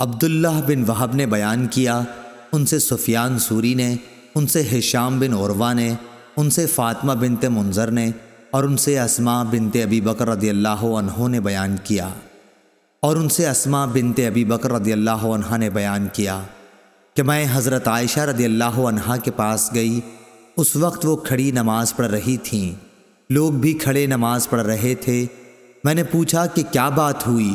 عبداللہ بن وہب نے بیان کیا، ان سے سفیان سوری نے، ان سے حشام بن عروہ نے، ان سے فاطمہ بنت منظر نے، اور ان سے اسما بنت ابی بکر رضی اللہ عنہ نے بیان کیا۔ اور ان سے اسما بنت ابی بکر رضی اللہ عنہ نے بیان کیا کہ میں حضرت عائشہ رضی اللہ عنہ کے پاس گئی۔ اس وقت وہ کھڑی نماز پڑھ رہی تھیں۔ لوگ بھی کھڑے نماز پڑھ رہے تھے۔ میں نے پوچھا کہ کیا بات ہوئی؟